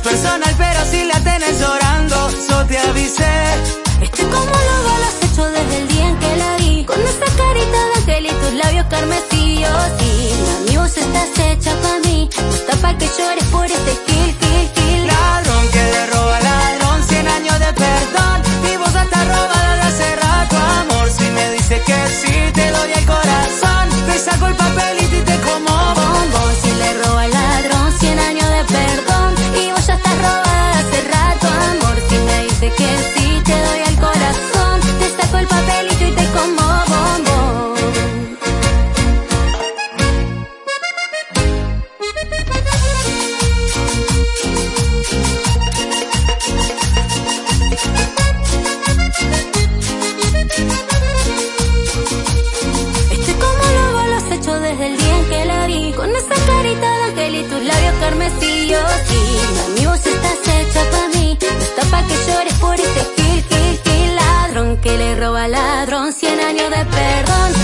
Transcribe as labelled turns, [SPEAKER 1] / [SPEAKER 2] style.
[SPEAKER 1] personal, pero si la tenés llorando, yo te avisé.
[SPEAKER 2] Estoy como lo has hecho desde el día en que la vi. Con esa carita de ángel y tus labios carmesíos. Sí, mami, vos estás hecha pa'
[SPEAKER 1] el
[SPEAKER 2] día en que la vi. Con esa carita de ángel y tus labios carmesíos. Sí, mami, vos estás hecha pa' mí. No está pa' que llores por este kill, kill, kill. Ladrón que le roba al ladrón. Cien años de perdón.